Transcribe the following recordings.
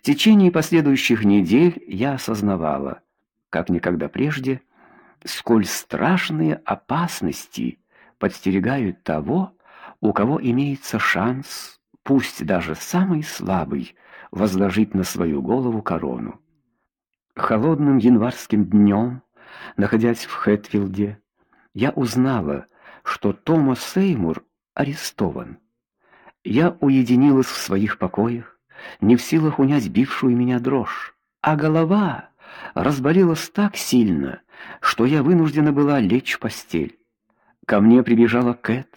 В течение последующих недель я осознавала, как никогда прежде, сколь страшные опасности подстерегают того, у кого имеется шанс, пусть даже самый слабый, возложить на свою голову корону. Холодным январским днем, находясь в Хэтфилде, я узнала, что Томас Сеймур арестован. Я уединилась в своих покоях, не в силах унять бившую меня дрожь, а голова разболелась так сильно, что я вынуждена была лечь в постель. Ко мне прибежала Кэт,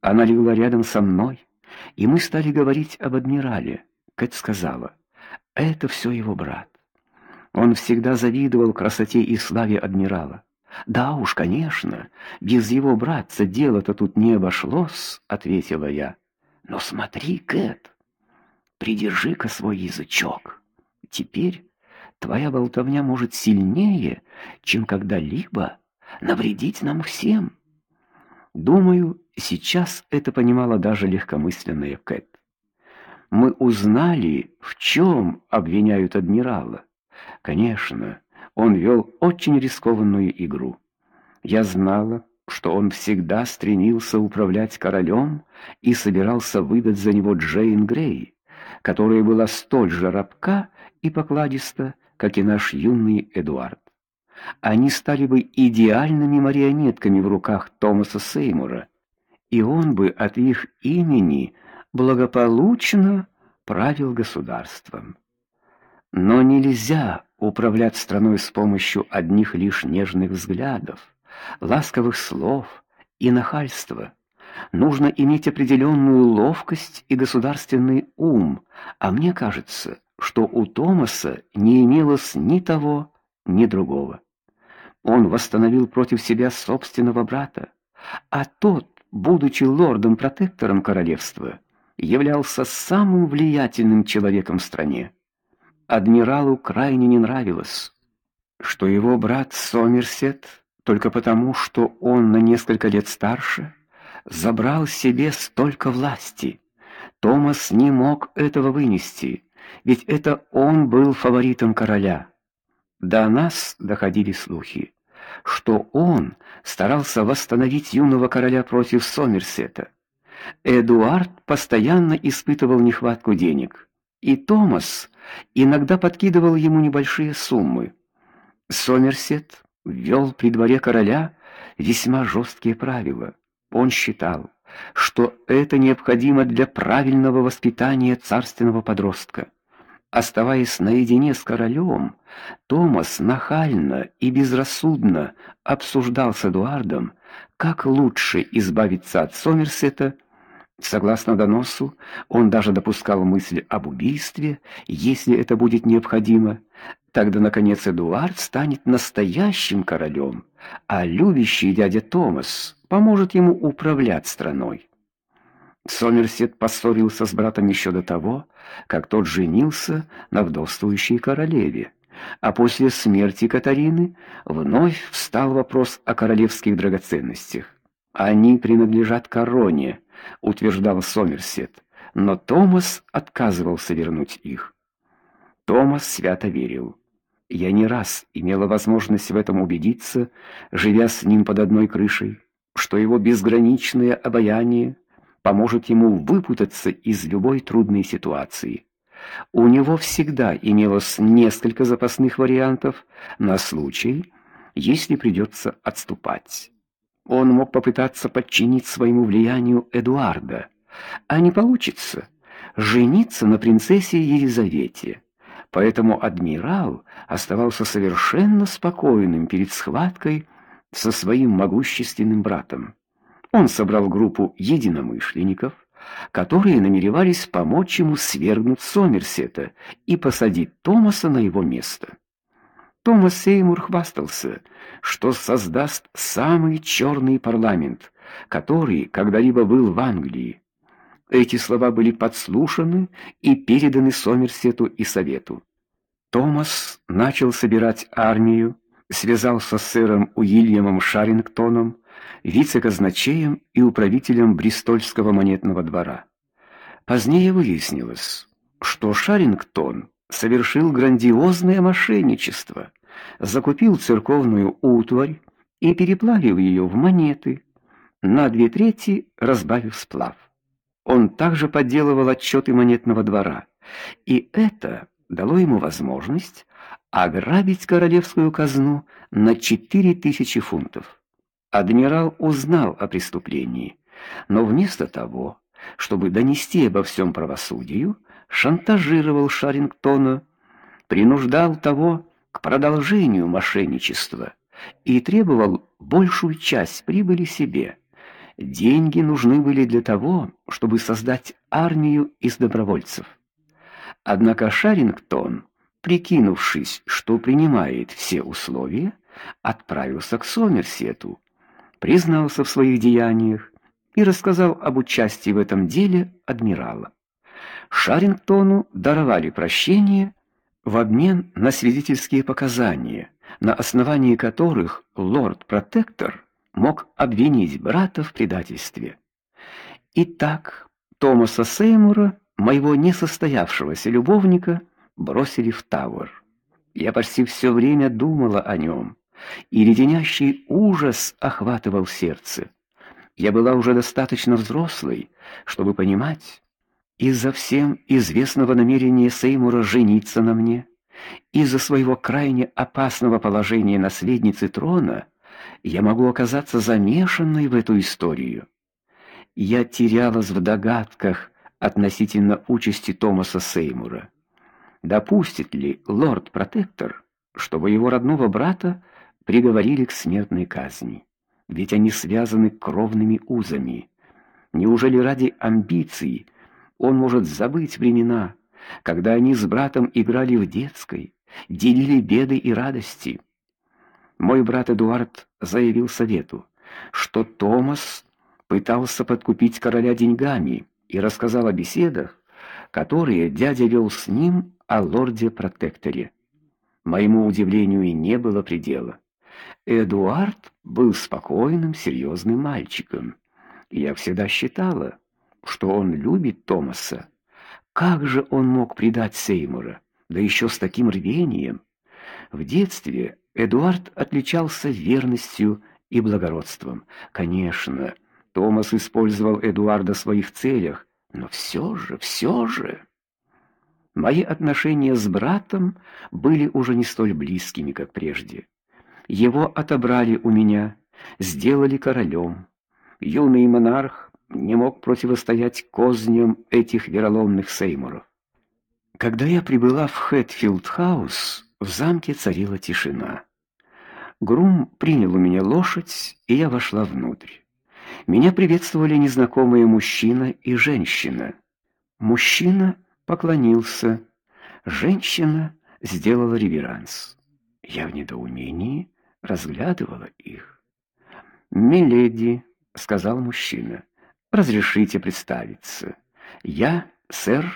она легла рядом со мной, и мы стали говорить об адмирале. Кэт сказала: "Это все его брат. Он всегда завидовал красоте и славе адмирала. Да уж, конечно, без его братца дело-то тут не обошлось", ответила я. "Но смотри, Кэт, придержи-ка свой язычок. Теперь твоя болтовня может сильнее, чем когда-либо навредить нам всем". Думаю, сейчас это понимала даже легкомысленная Кэт. Мы узнали, в чем обвиняют адмирала. Конечно, он вел очень рискованную игру. Я знала, что он всегда стремился управлять королем и собирался выдать за него Джейн Грей, которая была столь же рабка и покладиста, как и наш юный Эдуард они стали бы идеальными марионетками в руках Томаса Сеймура, и он бы от их имени благополучно правил государством. Но нельзя управлять страной с помощью одних лишь нежных взглядов, ласковых слов и нахальства. Нужно иметь определенную ловкость и государственный ум, а мне кажется, что у Томаса не имелось ни того, ни другого. Он восстановил против себя собственного брата, а тот, будучи лордом-протектором королевства, являлся самым влиятельным человеком в стране. Адмиралу крайне не нравилось, что его брат Сомерсет, только потому, что он на несколько лет старше, забрал себе столько власти. Томас не мог этого вынести, ведь это он был фаворитом короля. До нас доходили слухи, что он старался восстановить юного короля против Сомерсета. Эдуард постоянно испытывал нехватку денег, и Томас иногда подкидывал ему небольшие суммы. Сомерсет ввел при дворе короля весьма жесткие правила. Он считал, что это необходимо для правильного воспитания царственного подростка. Оставаясь наедине с королем, Томас нахально и безрассудно обсуждал с Эдуардом, как лучше избавиться от Сомерсета. Согласно доносу, он даже допускал мысль об убийстве, если это будет необходимо. Тогда наконец Эдуард станет настоящим королем, а любящий дядя Томас поможет ему управлять страной. Сомерсет поссорился с братом еще до того, как тот женился на вдовствующей королеве. А после смерти Катарины вновь встал вопрос о королевских драгоценностях. Они принадлежат короне, утверждал Сомерсет, но Томас отказывался вернуть их. Томас свято верил. Я не раз имела возможность в этом убедиться, живя с ним под одной крышей, что его безграничное обаяние поможет ему выпутаться из любой трудной ситуации. У него всегда имелось несколько запасных вариантов на случай, если придется отступать. Он мог попытаться подчинить своему влиянию Эдуарда, а не получится жениться на принцессе Елизавете. Поэтому адмирал оставался совершенно спокойным перед схваткой со своим могущественным братом. Он собрал группу единомышленников, которые намеревались помочь ему свергнуть Сомерсета и посадить Томаса на его место. Томас Сеймур хвастался, что создаст самый черный парламент, который когда-либо был в Англии. Эти слова были подслушаны и переданы Сомерсету и совету. Томас начал собирать армию, связался с сэром Уильямом Шарингтоном, вице-казначеем и управителем Бристольского монетного двора. Позднее выяснилось, что Шарингтон совершил грандиозное мошенничество, закупил церковную утварь и переплавил ее в монеты, на две трети разбавив сплав. Он также подделывал отчеты монетного двора, и это дало ему возможность ограбить королевскую казну на тысячи фунтов. Адмирал узнал о преступлении, но вместо того, чтобы донести обо всем правосудию, шантажировал Шарингтона, принуждал того к продолжению мошенничества и требовал большую часть прибыли себе. Деньги нужны были для того, чтобы создать армию из добровольцев. Однако Шарингтон, прикинувшись, что принимает все условия, отправился к Сомерсету, признался в своих деяниях и рассказал об участии в этом деле адмирала. Шарингтону даровали прощение в обмен на свидетельские показания, на основании которых лорд-протектор мог обвинить брата в предательстве. Итак, Томаса Сеймура, моего несостоявшегося любовника, бросили в Тауэр. Я почти все время думала о нем, и леденящий ужас охватывал сердце. Я была уже достаточно взрослой, чтобы понимать, из-за всем известного намерения Сеймура жениться на мне, из-за своего крайне опасного положения наследницы трона, я могу оказаться замешанной в эту историю. Я терялась в догадках относительно участи Томаса Сеймура. Допустит ли лорд-протектор, чтобы его родного брата приговорили к смертной казни? Ведь они связаны кровными узами. Неужели ради амбиций он может забыть времена, когда они с братом играли в детской, делили беды и радости. Мой брат Эдуард заявил совету, что Томас пытался подкупить короля деньгами и рассказал о беседах, которые дядя вел с ним о лорде-протекторе. Моему удивлению и не было предела. Эдуард был спокойным, серьезным мальчиком. Я всегда считала, что он любит Томаса. Как же он мог предать Сеймура, да еще с таким рвением? В детстве Эдуард отличался верностью и благородством. Конечно, Томас использовал Эдуарда в своих целях, но все же, все же мои отношения с братом были уже не столь близкими, как прежде. Его отобрали у меня, сделали королем. Юный монарх не мог противостоять козням этих вероломных сеймуров. Когда я прибыла в Хэтфилд-хаус, в замке царила тишина. Грум принял у меня лошадь, и я вошла внутрь. Меня приветствовали незнакомые мужчина и женщина. Мужчина поклонился, женщина сделала реверанс. Я в недоумении разглядывала их. "Миледи", сказал мужчина. Разрешите представиться. Я сэр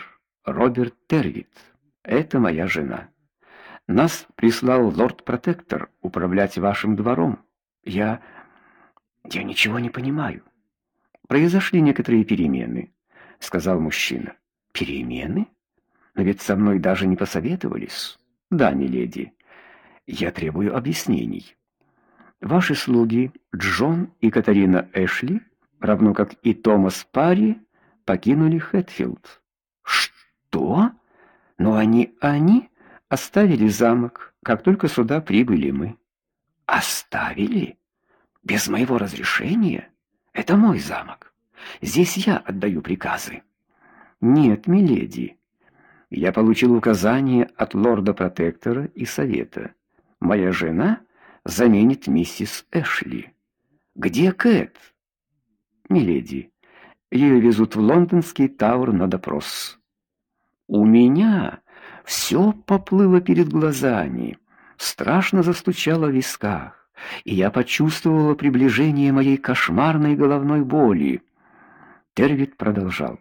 Роберт Тервит. Это моя жена. Нас прислал лорд-протектор управлять вашим двором. Я я ничего не понимаю. Произошли некоторые перемены, сказал мужчина. Перемены? Но ведь со мной даже не посоветовались. Да, миледи. Я требую объяснений. Ваши слуги Джон и Катарина Эшли равно как и Томас Парри, покинули Хэтфилд. Что? Но они они оставили замок, как только сюда прибыли мы. Оставили? Без моего разрешения? Это мой замок. Здесь я отдаю приказы. Нет, миледи. Я получил указание от лорда-протектора и совета. Моя жена заменит миссис Эшли. Где Кэт? миледи. Ее везут в лондонский Тауэр на допрос. У меня все поплыло перед глазами, страшно застучало в висках, и я почувствовала приближение моей кошмарной головной боли. Тервит продолжал: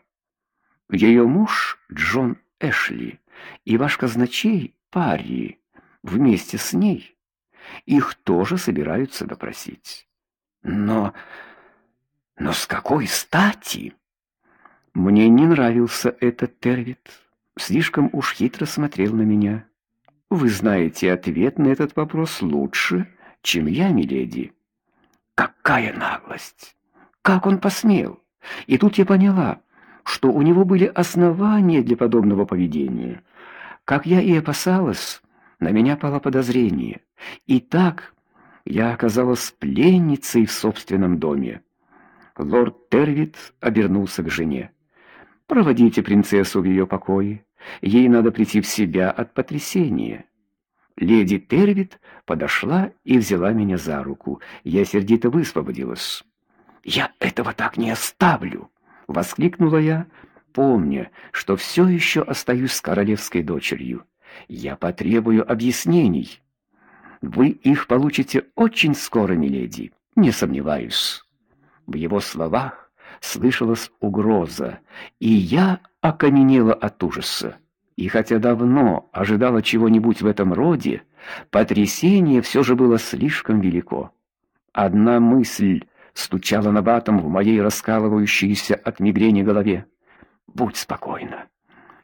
Ее муж Джон Эшли и ваш казначей Парри вместе с ней. Их тоже собираются допросить. Но но с какой стати? Мне не нравился этот Тервит. слишком уж хитро смотрел на меня. Вы знаете ответ на этот вопрос лучше, чем я, миледи. Какая наглость! Как он посмел? И тут я поняла, что у него были основания для подобного поведения. Как я и опасалась, на меня пало подозрение. И так я оказалась пленницей в собственном доме. Лорд Тервит обернулся к жене. Проводите принцессу в ее покои. Ей надо прийти в себя от потрясения. Леди Тервит подошла и взяла меня за руку. Я сердито высвободилась. Я этого так не оставлю, воскликнула я, помня, что все еще остаюсь с королевской дочерью. Я потребую объяснений. Вы их получите очень скоро, миледи, не сомневаюсь. В его словах слышалась угроза, и я окаменела от ужаса. И хотя давно ожидала чего-нибудь в этом роде, потрясение все же было слишком велико. Одна мысль стучала набатом в моей раскалывающейся от мигрени голове. Будь спокойна.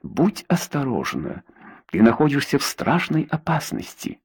Будь осторожна. Ты находишься в страшной опасности.